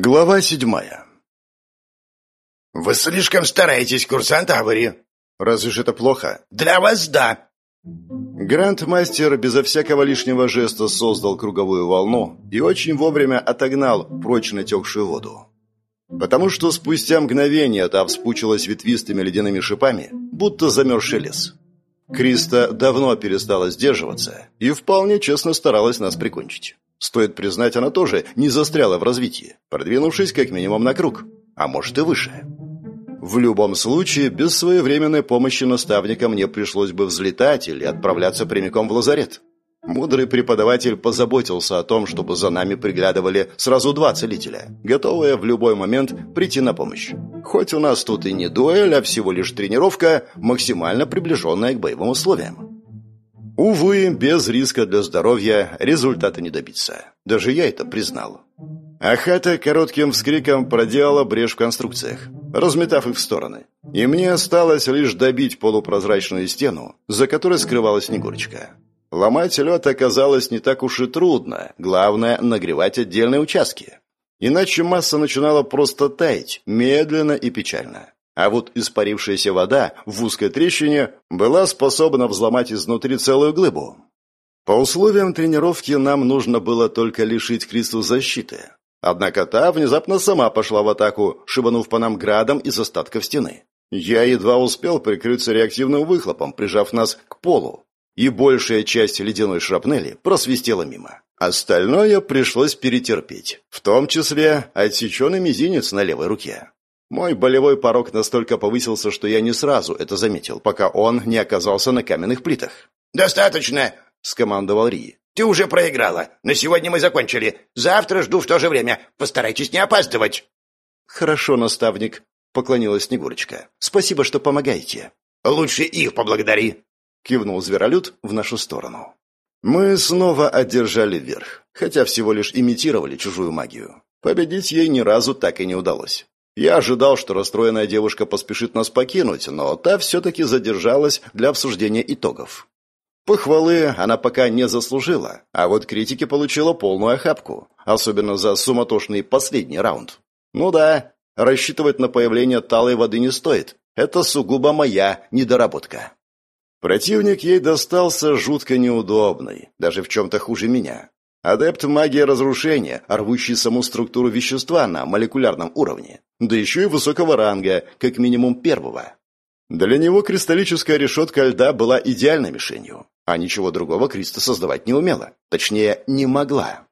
Глава седьмая. «Вы слишком стараетесь, курсант Авари!» «Разве ж это плохо?» «Для вас да!» Грандмастер безо всякого лишнего жеста создал круговую волну и очень вовремя отогнал прочь натекшую воду. Потому что спустя мгновение та вспучилась ветвистыми ледяными шипами, будто замерзший лес. Криста давно перестала сдерживаться и вполне честно старалась нас прикончить. Стоит признать, она тоже не застряла в развитии, продвинувшись как минимум на круг, а может и выше. В любом случае, без своевременной помощи наставника мне пришлось бы взлетать или отправляться прямиком в лазарет. Мудрый преподаватель позаботился о том, чтобы за нами приглядывали сразу два целителя, готовые в любой момент прийти на помощь. Хоть у нас тут и не дуэль, а всего лишь тренировка, максимально приближенная к боевым условиям. Увы, без риска для здоровья результата не добиться. Даже я это признал. Ахата коротким вскриком проделала брешь в конструкциях, разметав их в стороны. И мне осталось лишь добить полупрозрачную стену, за которой скрывалась Снегурочка. Ломать лед оказалось не так уж и трудно, главное – нагревать отдельные участки. Иначе масса начинала просто таять, медленно и печально. А вот испарившаяся вода в узкой трещине была способна взломать изнутри целую глыбу. По условиям тренировки нам нужно было только лишить Кристу защиты. Однако та внезапно сама пошла в атаку, шибанув по нам градом из остатков стены. Я едва успел прикрыться реактивным выхлопом, прижав нас к полу, и большая часть ледяной шрапнели просвистела мимо. Остальное пришлось перетерпеть, в том числе отсеченный мизинец на левой руке. Мой болевой порог настолько повысился, что я не сразу это заметил, пока он не оказался на каменных плитах. «Достаточно!» — скомандовал Ри. «Ты уже проиграла. На сегодня мы закончили. Завтра жду в то же время. Постарайтесь не опаздывать». «Хорошо, наставник», — поклонилась Снегурочка. «Спасибо, что помогаете». «Лучше их поблагодари», — кивнул Зверолюд в нашу сторону. Мы снова одержали верх, хотя всего лишь имитировали чужую магию. Победить ей ни разу так и не удалось. Я ожидал, что расстроенная девушка поспешит нас покинуть, но та все-таки задержалась для обсуждения итогов. Похвалы она пока не заслужила, а вот критики получила полную охапку, особенно за суматошный последний раунд. Ну да, рассчитывать на появление талой воды не стоит. Это сугубо моя недоработка. Противник ей достался жутко неудобный, даже в чем-то хуже меня. Адепт магии разрушения, рвущий саму структуру вещества на молекулярном уровне, да еще и высокого ранга, как минимум первого. Для него кристаллическая решетка льда была идеальной мишенью, а ничего другого Криста создавать не умела, точнее, не могла.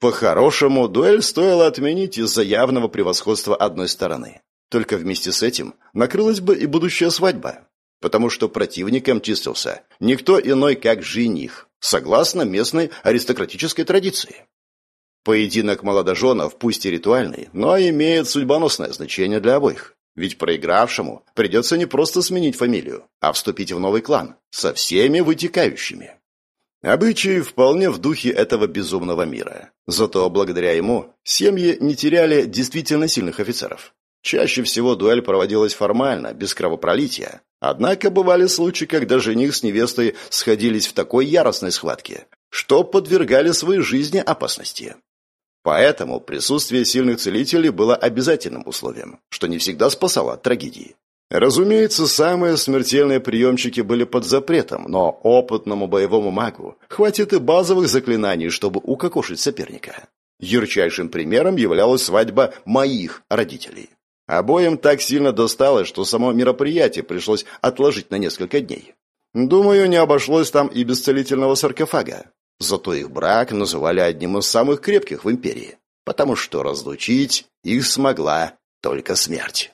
По-хорошему, дуэль стоило отменить из-за явного превосходства одной стороны. Только вместе с этим накрылась бы и будущая свадьба, потому что противником числился никто иной, как жених, согласно местной аристократической традиции. Поединок молодоженов, пусть и ритуальный, но имеет судьбоносное значение для обоих. Ведь проигравшему придется не просто сменить фамилию, а вступить в новый клан со всеми вытекающими. Обычаи вполне в духе этого безумного мира. Зато благодаря ему семьи не теряли действительно сильных офицеров. Чаще всего дуэль проводилась формально, без кровопролития. Однако бывали случаи, когда жених с невестой сходились в такой яростной схватке, что подвергали своей жизни опасности. Поэтому присутствие сильных целителей было обязательным условием, что не всегда спасало от трагедии. Разумеется, самые смертельные приемчики были под запретом, но опытному боевому магу хватит и базовых заклинаний, чтобы укокошить соперника. Ярчайшим примером являлась свадьба моих родителей. Обоим так сильно досталось, что само мероприятие пришлось отложить на несколько дней. Думаю, не обошлось там и без целительного саркофага. Зато их брак называли одним из самых крепких в империи, потому что разлучить их смогла только смерть.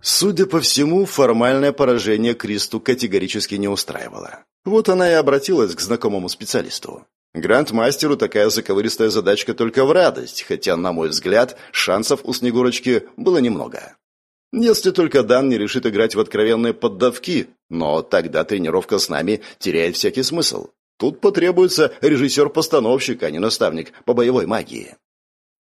Судя по всему, формальное поражение Кристу категорически не устраивало. Вот она и обратилась к знакомому специалисту. Грандмастеру такая заковыристая задачка только в радость, хотя, на мой взгляд, шансов у Снегурочки было немного. Если только Дан не решит играть в откровенные поддавки, но тогда тренировка с нами теряет всякий смысл. Тут потребуется режиссер-постановщик, а не наставник по боевой магии.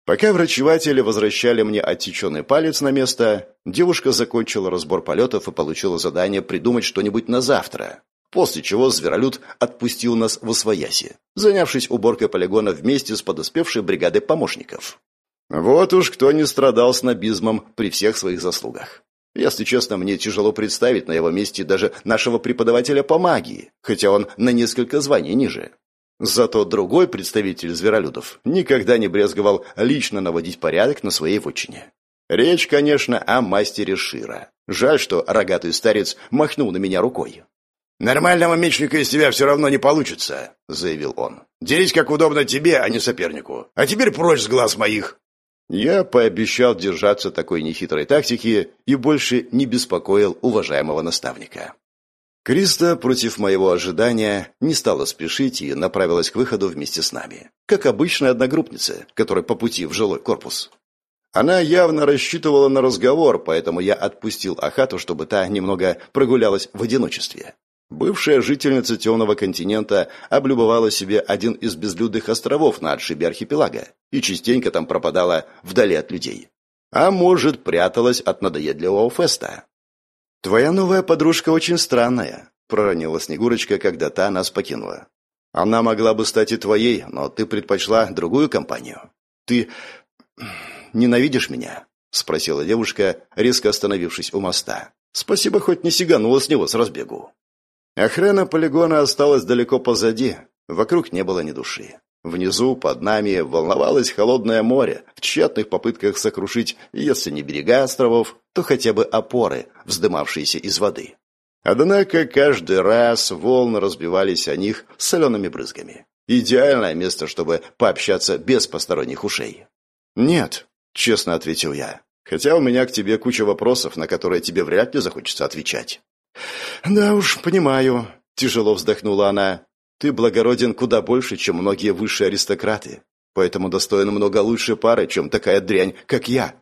Пока врачеватели возвращали мне отсеченный палец на место, девушка закончила разбор полетов и получила задание придумать что-нибудь на завтра после чего Зверолюд отпустил нас в Освояси, занявшись уборкой полигона вместе с подоспевшей бригадой помощников. Вот уж кто не страдал снобизмом при всех своих заслугах. Если честно, мне тяжело представить на его месте даже нашего преподавателя по магии, хотя он на несколько званий ниже. Зато другой представитель зверолюдов никогда не брезговал лично наводить порядок на своей вотчине. Речь, конечно, о мастере Шира. Жаль, что рогатый старец махнул на меня рукой. «Нормального мечника из тебя все равно не получится», — заявил он. «Дерись как удобно тебе, а не сопернику. А теперь прочь с глаз моих». Я пообещал держаться такой нехитрой тактики и больше не беспокоил уважаемого наставника. Криста, против моего ожидания, не стала спешить и направилась к выходу вместе с нами, как обычная одногруппница, которая по пути в жилой корпус. Она явно рассчитывала на разговор, поэтому я отпустил Ахату, чтобы та немного прогулялась в одиночестве. Бывшая жительница темного континента облюбовала себе один из безлюдных островов на отшибе архипелага и частенько там пропадала вдали от людей. А может, пряталась от надоедливого феста. «Твоя новая подружка очень странная», — проронила Снегурочка, когда та нас покинула. «Она могла бы стать и твоей, но ты предпочла другую компанию. Ты ненавидишь меня?» — спросила девушка, резко остановившись у моста. «Спасибо, хоть не сиганула с него с разбегу». Охрана полигона осталась далеко позади, вокруг не было ни души. Внизу, под нами, волновалось холодное море в тщетных попытках сокрушить, если не берега островов, то хотя бы опоры, вздымавшиеся из воды. Однако каждый раз волны разбивались о них солеными брызгами. Идеальное место, чтобы пообщаться без посторонних ушей. «Нет», — честно ответил я, «хотя у меня к тебе куча вопросов, на которые тебе вряд ли захочется отвечать». «Да уж, понимаю», — тяжело вздохнула она. «Ты благороден куда больше, чем многие высшие аристократы, поэтому достоин много лучшей пары, чем такая дрянь, как я.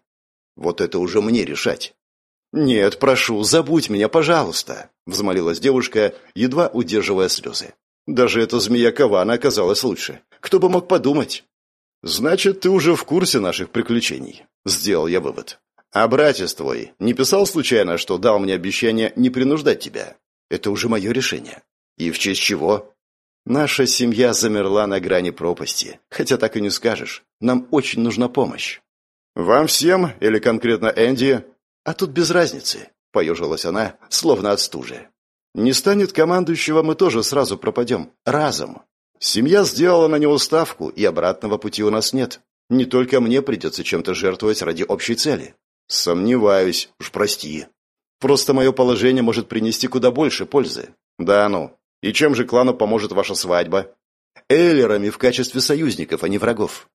Вот это уже мне решать». «Нет, прошу, забудь меня, пожалуйста», — взмолилась девушка, едва удерживая слезы. «Даже эта змея Кавана оказалась лучше. Кто бы мог подумать?» «Значит, ты уже в курсе наших приключений», — сделал я вывод. А братец твой не писал случайно, что дал мне обещание не принуждать тебя? Это уже мое решение. И в честь чего? Наша семья замерла на грани пропасти. Хотя так и не скажешь. Нам очень нужна помощь. Вам всем или конкретно Энди? А тут без разницы. Поежилась она, словно от стужи. Не станет командующего, мы тоже сразу пропадем. Разом. Семья сделала на него ставку, и обратного пути у нас нет. Не только мне придется чем-то жертвовать ради общей цели. «Сомневаюсь, уж прости. Просто мое положение может принести куда больше пользы. Да ну. И чем же клану поможет ваша свадьба?» «Эллерами в качестве союзников, а не врагов.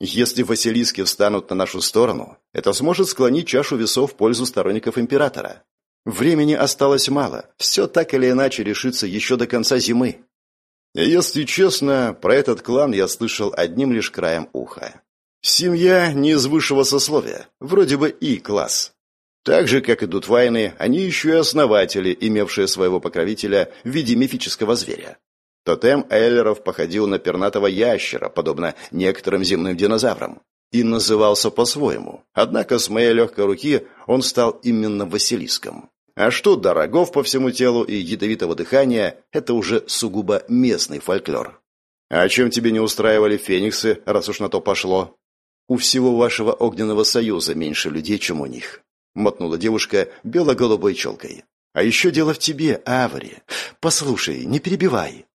Если Василиски встанут на нашу сторону, это сможет склонить чашу весов в пользу сторонников императора. Времени осталось мало, все так или иначе решится еще до конца зимы. Если честно, про этот клан я слышал одним лишь краем уха. Семья не из высшего сословия, вроде бы И-класс. Так же, как и Дутвайны, они еще и основатели, имевшие своего покровителя в виде мифического зверя. Тотем Эллеров походил на пернатого ящера, подобно некоторым земным динозаврам, и назывался по-своему. Однако с моей легкой руки он стал именно Василиском. А что до рогов по всему телу и ядовитого дыхания, это уже сугубо местный фольклор. А чем тебе не устраивали фениксы, раз уж на то пошло? «У всего вашего огненного союза меньше людей, чем у них», — мотнула девушка бело-голубой челкой. «А еще дело в тебе, Авари. Послушай, не перебивай.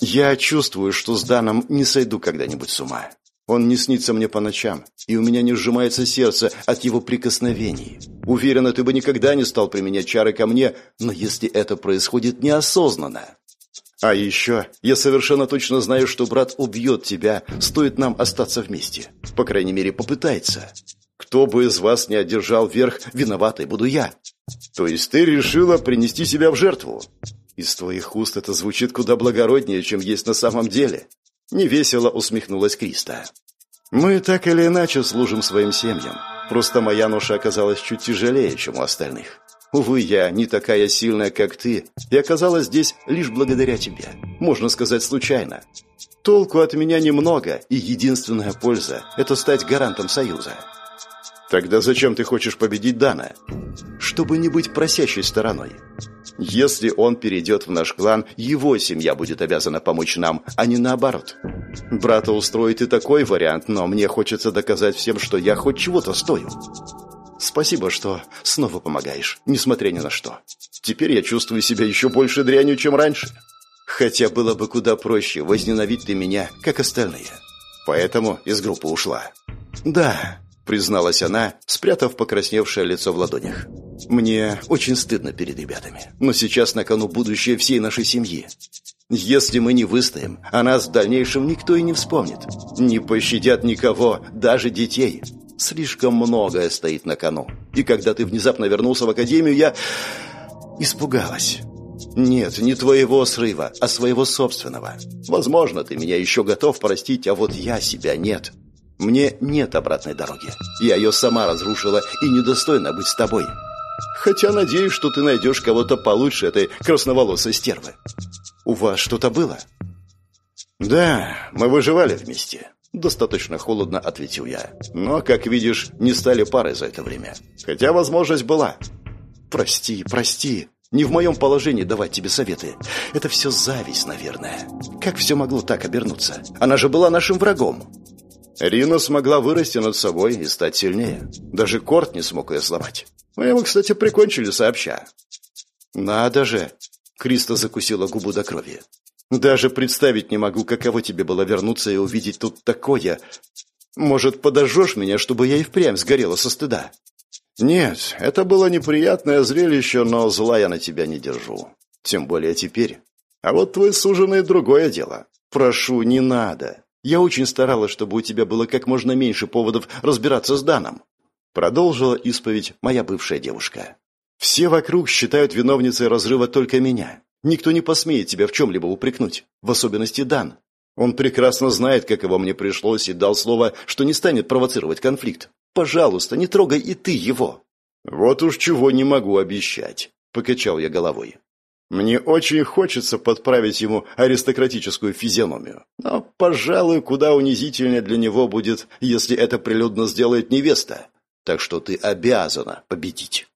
Я чувствую, что с Даном не сойду когда-нибудь с ума. Он не снится мне по ночам, и у меня не сжимается сердце от его прикосновений. Уверена, ты бы никогда не стал применять чары ко мне, но если это происходит неосознанно, а еще я совершенно точно знаю, что брат убьет тебя, стоит нам остаться вместе. По крайней мере, попытается. Кто бы из вас не одержал верх, виноватой буду я. То есть ты решила принести себя в жертву? Из твоих уст это звучит куда благороднее, чем есть на самом деле. Невесело усмехнулась Криста. Мы так или иначе служим своим семьям. Просто моя ноша оказалась чуть тяжелее, чем у остальных. Увы, я не такая сильная, как ты, и оказалась здесь лишь благодаря тебе. Можно сказать, случайно. Толку от меня немного, и единственная польза – это стать гарантом Союза. Тогда зачем ты хочешь победить Дана? Чтобы не быть просящей стороной. Если он перейдет в наш клан, его семья будет обязана помочь нам, а не наоборот. Брата устроит и такой вариант, но мне хочется доказать всем, что я хоть чего-то стою. Спасибо, что снова помогаешь, несмотря ни на что. Теперь я чувствую себя еще больше дрянью, чем раньше. Хотя было бы куда проще возненавидеть ты меня, как остальные. Поэтому из группы ушла. Да, призналась она, спрятав покрасневшее лицо в ладонях. Мне очень стыдно перед ребятами, но сейчас на кону будущее всей нашей семьи. Если мы не выстоим, о нас в дальнейшем никто и не вспомнит. Не пощадят никого, даже детей. Слишком многое стоит на кону. И когда ты внезапно вернулся в академию, я испугалась. Нет, не твоего срыва, а своего собственного. Возможно, ты меня еще готов простить, а вот я себя нет. Мне нет обратной дороги. Я ее сама разрушила и недостойна быть с тобой. Хотя надеюсь, что ты найдешь кого-то получше этой красноволосой стервы. У вас что-то было? Да, мы выживали вместе. Достаточно холодно ответил я. Но, как видишь, не стали парой за это время. Хотя возможность была. Прости, прости. Не в моем положении давать тебе советы. Это все зависть, наверное. Как все могло так обернуться? Она же была нашим врагом. Рина смогла вырасти над собой и стать сильнее. Даже Корт не смог ее сломать. Мы его, кстати, прикончили сообща. Надо же. Криста закусила губу до крови. Даже представить не могу, каково тебе было вернуться и увидеть тут такое. Может, подожжешь меня, чтобы я и впрямь сгорела со стыда? Нет, это было неприятное зрелище, но зла я на тебя не держу. Тем более теперь. А вот твой суженый другое дело. Прошу, не надо. Я очень старалась, чтобы у тебя было как можно меньше поводов разбираться с Даном. Продолжила исповедь моя бывшая девушка. Все вокруг считают виновницей разрыва только меня. Никто не посмеет тебя в чем-либо упрекнуть, в особенности Дан. Он прекрасно знает, как его мне пришлось, и дал слово, что не станет провоцировать конфликт. Пожалуйста, не трогай и ты его. Вот уж чего не могу обещать, покачал я головой. Мне очень хочется подправить ему аристократическую физиономию. Но, пожалуй, куда унизительнее для него будет, если это прилюдно сделает невеста. Так что ты обязана победить.